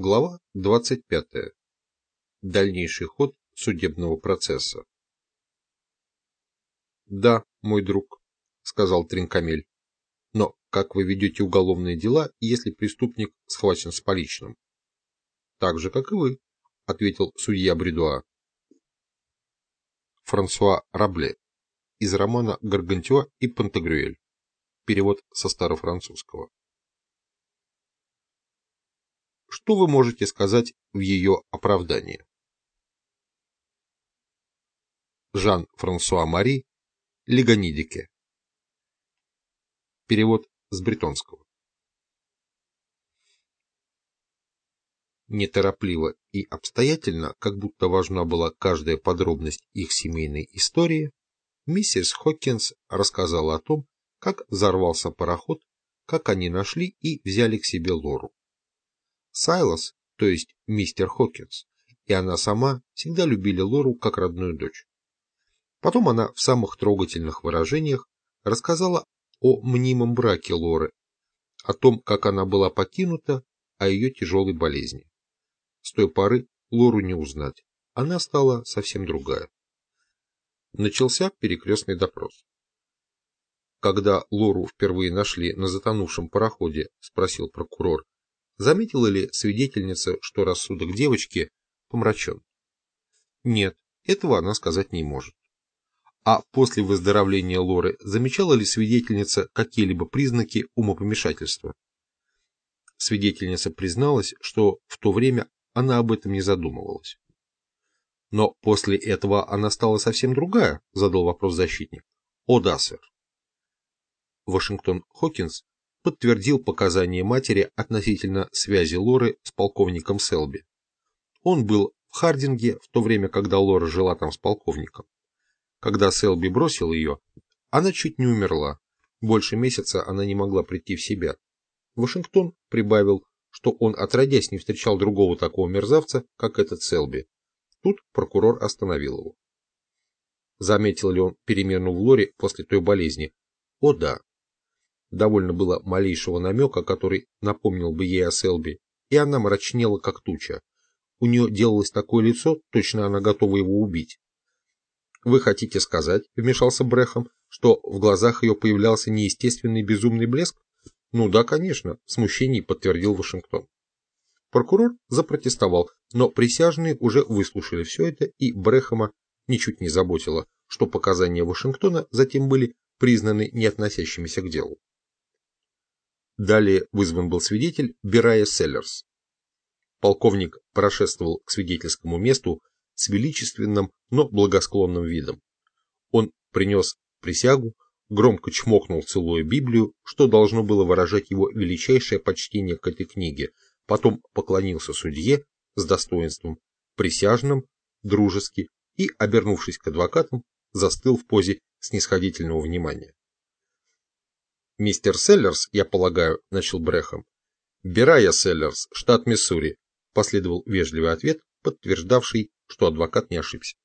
Глава 25. Дальнейший ход судебного процесса. «Да, мой друг», — сказал Тринкамель. «Но как вы ведете уголовные дела, если преступник схвачен с поличным?» «Так же, как и вы», — ответил судья Бредуа. Франсуа Рабле. Из романа «Гаргантюа и Пантагрюэль». Перевод со старофранцузского. Что вы можете сказать в ее оправдании? Жан-Франсуа Мари Легонидике Перевод с бретонского Неторопливо и обстоятельно, как будто важна была каждая подробность их семейной истории, миссис Хокинс рассказала о том, как взорвался пароход, как они нашли и взяли к себе Лору. Сайлос, то есть мистер Хокинс, и она сама всегда любили Лору как родную дочь. Потом она в самых трогательных выражениях рассказала о мнимом браке Лоры, о том, как она была покинута, о ее тяжелой болезни. С той поры Лору не узнать, она стала совсем другая. Начался перекрестный допрос. Когда Лору впервые нашли на затонувшем пароходе, спросил прокурор, Заметила ли свидетельница, что рассудок девочки помрачен? Нет, этого она сказать не может. А после выздоровления Лоры замечала ли свидетельница какие-либо признаки умопомешательства? Свидетельница призналась, что в то время она об этом не задумывалась. Но после этого она стала совсем другая, задал вопрос защитник. О да, сэр. Вашингтон Хокинс подтвердил показания матери относительно связи Лоры с полковником Селби. Он был в Хардинге в то время, когда Лора жила там с полковником. Когда Селби бросил ее, она чуть не умерла. Больше месяца она не могла прийти в себя. Вашингтон прибавил, что он отродясь не встречал другого такого мерзавца, как этот Селби. Тут прокурор остановил его. Заметил ли он перемену в Лоре после той болезни? О да, Довольно было малейшего намека, который напомнил бы ей о Селби, и она мрачнела, как туча. У нее делалось такое лицо, точно она готова его убить. «Вы хотите сказать, — вмешался Брехом, — что в глазах ее появлялся неестественный безумный блеск?» «Ну да, конечно», — в смущении подтвердил Вашингтон. Прокурор запротестовал, но присяжные уже выслушали все это, и Брехома ничуть не заботило, что показания Вашингтона затем были признаны не относящимися к делу. Далее вызван был свидетель Бирая Селлерс. Полковник прошествовал к свидетельскому месту с величественным, но благосклонным видом. Он принес присягу, громко чмокнул целую Библию, что должно было выражать его величайшее почтение к этой книге, потом поклонился судье с достоинством, присяжным, дружески и, обернувшись к адвокатам, застыл в позе снисходительного внимания. «Мистер Селлерс, я полагаю», — начал Брехом. «Бирая Селлерс, штат Миссури», — последовал вежливый ответ, подтверждавший, что адвокат не ошибся.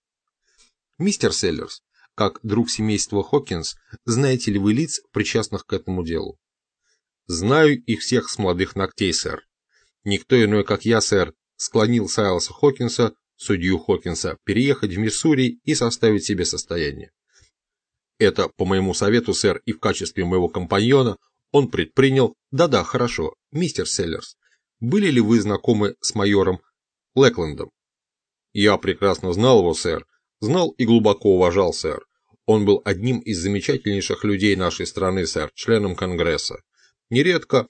«Мистер Селлерс, как друг семейства Хокинс, знаете ли вы лиц, причастных к этому делу?» «Знаю их всех с молодых ногтей, сэр. Никто иной, как я, сэр, склонил Сайлоса Хокинса, судью Хокинса, переехать в Миссури и составить себе состояние. Это, по моему совету, сэр, и в качестве моего компаньона он предпринял... Да-да, хорошо, мистер Селлерс, были ли вы знакомы с майором Лэклендом? Я прекрасно знал его, сэр, знал и глубоко уважал, сэр. Он был одним из замечательнейших людей нашей страны, сэр, членом Конгресса. Нередко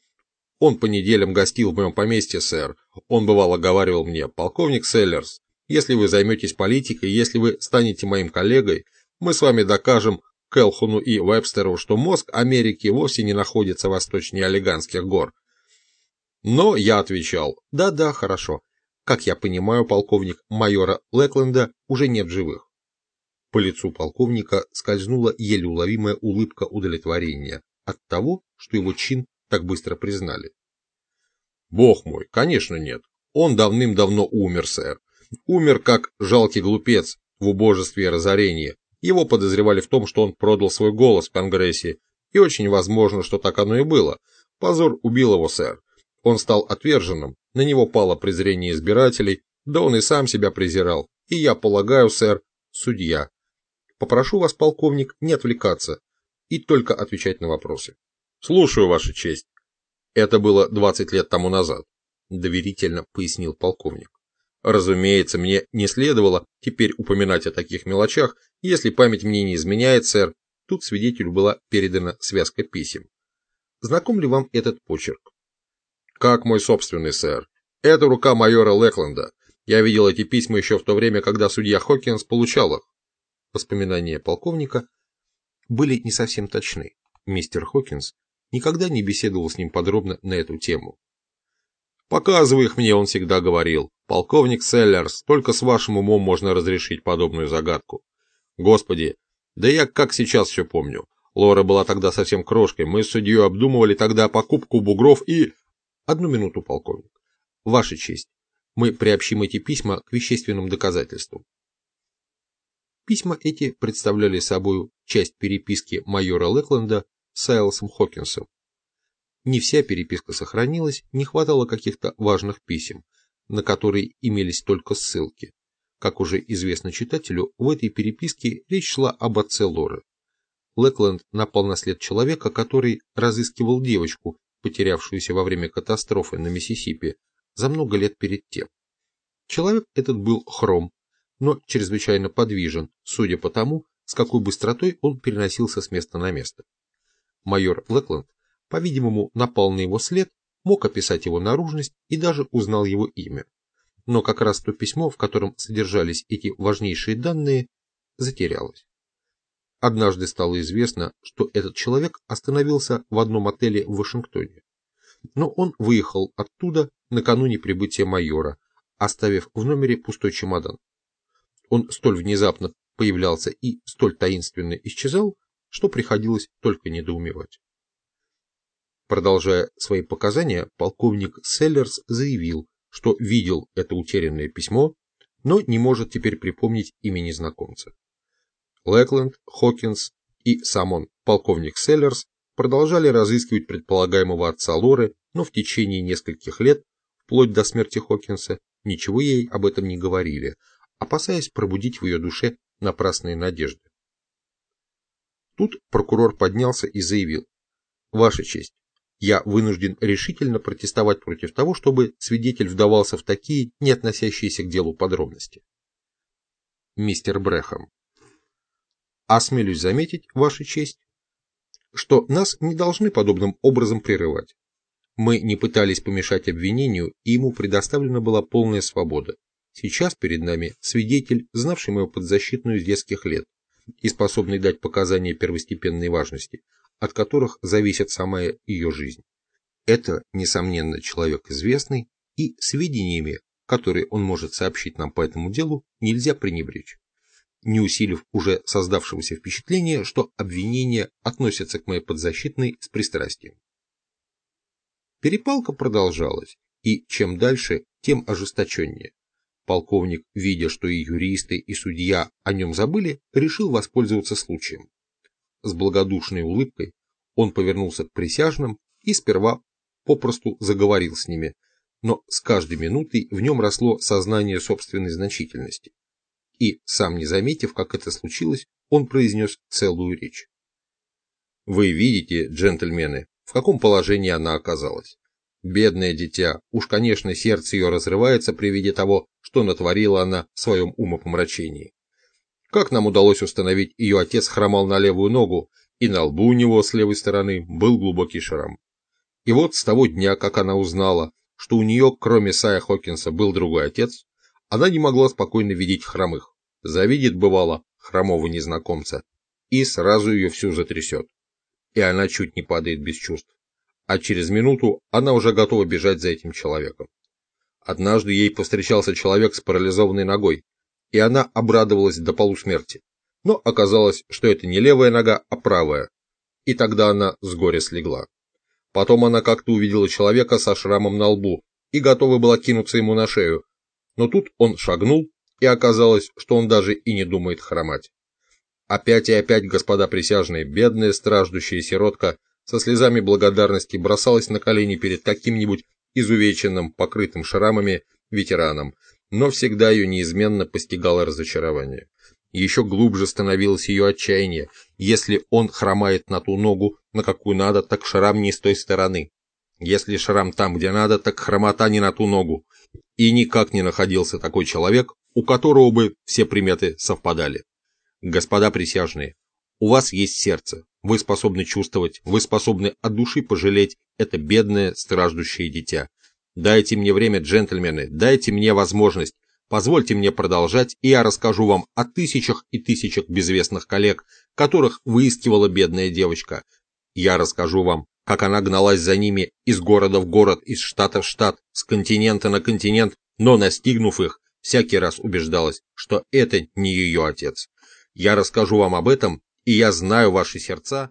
он по неделям гостил в моем поместье, сэр. Он бывало говаривал мне, полковник Селлерс, если вы займетесь политикой, если вы станете моим коллегой, мы с вами докажем, Келхуну и Вебстеру, что мозг Америки вовсе не находится восточнее Олиганских гор. Но я отвечал, да-да, хорошо. Как я понимаю, полковник майора Лэкленда уже нет живых. По лицу полковника скользнула еле уловимая улыбка удовлетворения от того, что его чин так быстро признали. Бог мой, конечно нет. Он давным-давно умер, сэр. Умер как жалкий глупец в убожестве и разорении, его подозревали в том, что он продал свой голос в Конгрессе, и очень возможно, что так оно и было. Позор убил его, сэр. Он стал отверженным, На него пало презрение избирателей, да он и сам себя презирал. И я полагаю, сэр, судья. Попрошу вас, полковник, не отвлекаться и только отвечать на вопросы. Слушаю, Ваша честь. Это было 20 лет тому назад, доверительно пояснил полковник. Разумеется, мне не следовало теперь упоминать о таких мелочах, если память мне не изменяет, сэр. Тут свидетелю была передана связка писем. Знаком ли вам этот почерк? Как мой собственный, сэр. Это рука майора Лекленда. Я видел эти письма еще в то время, когда судья Хокинс получал их. Воспоминания полковника были не совсем точны. Мистер Хокинс никогда не беседовал с ним подробно на эту тему. «Показывай их мне», он всегда говорил. «Полковник Селлерс, только с вашим умом можно разрешить подобную загадку». Господи, да я как сейчас все помню. Лора была тогда совсем крошкой, мы с судьей обдумывали тогда покупку бугров и... Одну минуту, полковник. Ваша честь, мы приобщим эти письма к вещественным доказательствам. Письма эти представляли собой часть переписки майора Лекленда с Сайлосом Хокинсом. Не вся переписка сохранилась, не хватало каких-то важных писем, на которые имелись только ссылки. Как уже известно читателю, в этой переписке речь шла об отце Лоры. Лекленд напал на след человека, который разыскивал девочку, потерявшуюся во время катастрофы на Миссисипи, за много лет перед тем. Человек этот был хром, но чрезвычайно подвижен, судя по тому, с какой быстротой он переносился с места на место. Майор Лекленд, по-видимому, напал на его след, мог описать его наружность и даже узнал его имя. Но как раз то письмо, в котором содержались эти важнейшие данные, затерялось. Однажды стало известно, что этот человек остановился в одном отеле в Вашингтоне. Но он выехал оттуда накануне прибытия майора, оставив в номере пустой чемодан. Он столь внезапно появлялся и столь таинственно исчезал, что приходилось только недоумевать. Продолжая свои показания, полковник Селлерс заявил, что видел это утерянное письмо, но не может теперь припомнить имени знакомца. Лэкленд, Хокинс и сам он, полковник Селлерс, продолжали разыскивать предполагаемого отца Лоры, но в течение нескольких лет, вплоть до смерти Хокинса, ничего ей об этом не говорили, опасаясь пробудить в ее душе напрасные надежды. Тут прокурор поднялся и заявил, «Ваша честь, я вынужден решительно протестовать против того, чтобы свидетель вдавался в такие, не относящиеся к делу подробности». Мистер Брэхэм, Осмелюсь заметить, Ваша честь, что нас не должны подобным образом прерывать. Мы не пытались помешать обвинению, и ему предоставлена была полная свобода. Сейчас перед нами свидетель, знавший мою подзащитную с детских лет и способный дать показания первостепенной важности, от которых зависит сама ее жизнь. Это, несомненно, человек известный, и сведениями, которые он может сообщить нам по этому делу, нельзя пренебречь не усилив уже создавшегося впечатления, что обвинения относятся к моей подзащитной с пристрастием. Перепалка продолжалась, и чем дальше, тем ожесточеннее. Полковник, видя, что и юристы, и судья о нем забыли, решил воспользоваться случаем. С благодушной улыбкой он повернулся к присяжным и сперва попросту заговорил с ними, но с каждой минутой в нем росло сознание собственной значительности и, сам не заметив, как это случилось, он произнес целую речь. Вы видите, джентльмены, в каком положении она оказалась. Бедное дитя, уж, конечно, сердце ее разрывается при виде того, что натворила она в своем умопомрачении. Как нам удалось установить, ее отец хромал на левую ногу, и на лбу у него с левой стороны был глубокий шрам. И вот с того дня, как она узнала, что у нее, кроме Сая Хокинса, был другой отец, она не могла спокойно видеть хромых. Завидит, бывало, хромого незнакомца, и сразу ее всю затрясет. И она чуть не падает без чувств. А через минуту она уже готова бежать за этим человеком. Однажды ей повстречался человек с парализованной ногой, и она обрадовалась до полусмерти. Но оказалось, что это не левая нога, а правая. И тогда она с горя слегла. Потом она как-то увидела человека со шрамом на лбу и готова была кинуться ему на шею, но тут он шагнул, и оказалось, что он даже и не думает хромать. Опять и опять, господа присяжные, бедная страждущая сиротка со слезами благодарности бросалась на колени перед каким-нибудь изувеченным, покрытым шрамами ветераном, но всегда ее неизменно постигало разочарование. Еще глубже становилось ее отчаяние. Если он хромает на ту ногу, на какую надо, так шрам не с той стороны. Если шрам там, где надо, так хромота не на ту ногу. И никак не находился такой человек, у которого бы все приметы совпадали. Господа присяжные, у вас есть сердце, вы способны чувствовать, вы способны от души пожалеть это бедное, страждущее дитя. Дайте мне время, джентльмены, дайте мне возможность, позвольте мне продолжать, и я расскажу вам о тысячах и тысячах безвестных коллег, которых выискивала бедная девочка. Я расскажу вам, как она гналась за ними из города в город, из штата в штат, с континента на континент, но, настигнув их, всякий раз убеждалась, что это не ее отец. Я расскажу вам об этом, и я знаю ваши сердца,